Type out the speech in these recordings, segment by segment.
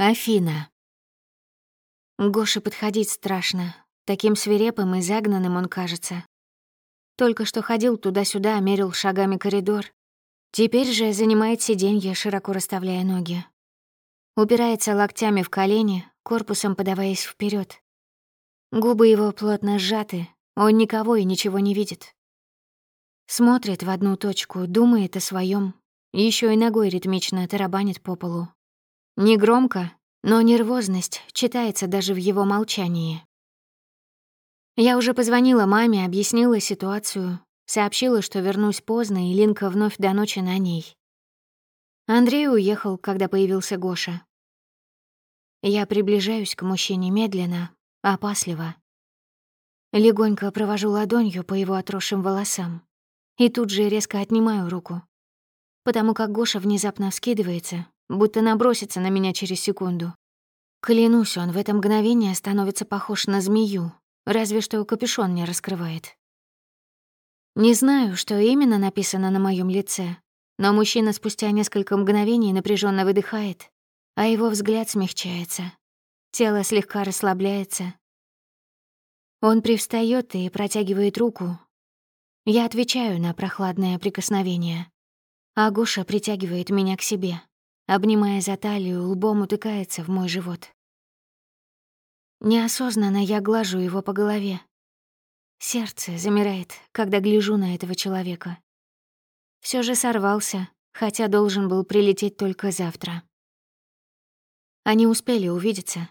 Афина. Гоше подходить страшно. Таким свирепым и загнанным он кажется. Только что ходил туда-сюда, мерил шагами коридор. Теперь же занимает сиденье, широко расставляя ноги. Упирается локтями в колени, корпусом подаваясь вперед. Губы его плотно сжаты, он никого и ничего не видит. Смотрит в одну точку, думает о своем, еще и ногой ритмично тарабанит по полу. Негромко, но нервозность читается даже в его молчании. Я уже позвонила маме, объяснила ситуацию, сообщила, что вернусь поздно, и Линка вновь до ночи на ней. Андрей уехал, когда появился Гоша. Я приближаюсь к мужчине медленно, опасливо. Легонько провожу ладонью по его отросшим волосам и тут же резко отнимаю руку, потому как Гоша внезапно вскидывается, будто набросится на меня через секунду. Клянусь, он в это мгновение становится похож на змею, разве что капюшон не раскрывает. Не знаю, что именно написано на моем лице, но мужчина спустя несколько мгновений напряженно выдыхает, а его взгляд смягчается. Тело слегка расслабляется. Он привстает и протягивает руку. Я отвечаю на прохладное прикосновение. А Гоша притягивает меня к себе, обнимая за талию, лбом утыкается в мой живот. Неосознанно я глажу его по голове. Сердце замирает, когда гляжу на этого человека. Все же сорвался, хотя должен был прилететь только завтра. Они успели увидеться.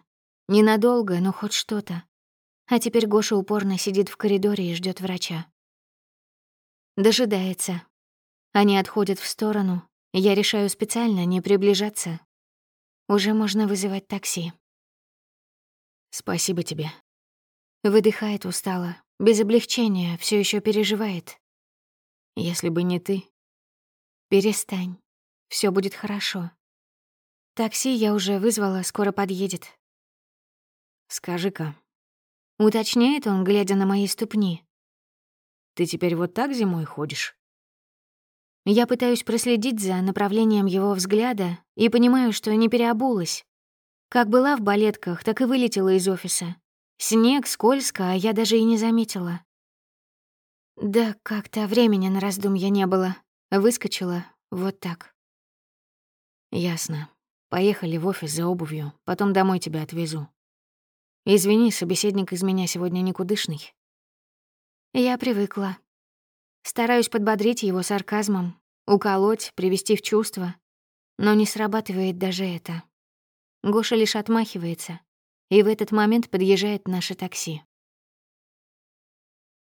Ненадолго, но хоть что-то. А теперь Гоша упорно сидит в коридоре и ждет врача. Дожидается, они отходят в сторону. Я решаю специально не приближаться. Уже можно вызывать такси. Спасибо тебе. Выдыхает устало, без облегчения, все еще переживает. Если бы не ты. Перестань. Все будет хорошо. Такси я уже вызвала, скоро подъедет. Скажи-ка. Уточняет он, глядя на мои ступни. Ты теперь вот так зимой ходишь? Я пытаюсь проследить за направлением его взгляда и понимаю, что не переобулась. Как была в балетках, так и вылетела из офиса. Снег, скользко, а я даже и не заметила. Да как-то времени на раздумья не было. Выскочила вот так. Ясно. Поехали в офис за обувью, потом домой тебя отвезу. Извини, собеседник из меня сегодня никудышный. Я привыкла. Стараюсь подбодрить его сарказмом, уколоть, привести в чувство. Но не срабатывает даже это. Гоша лишь отмахивается, и в этот момент подъезжает наше такси.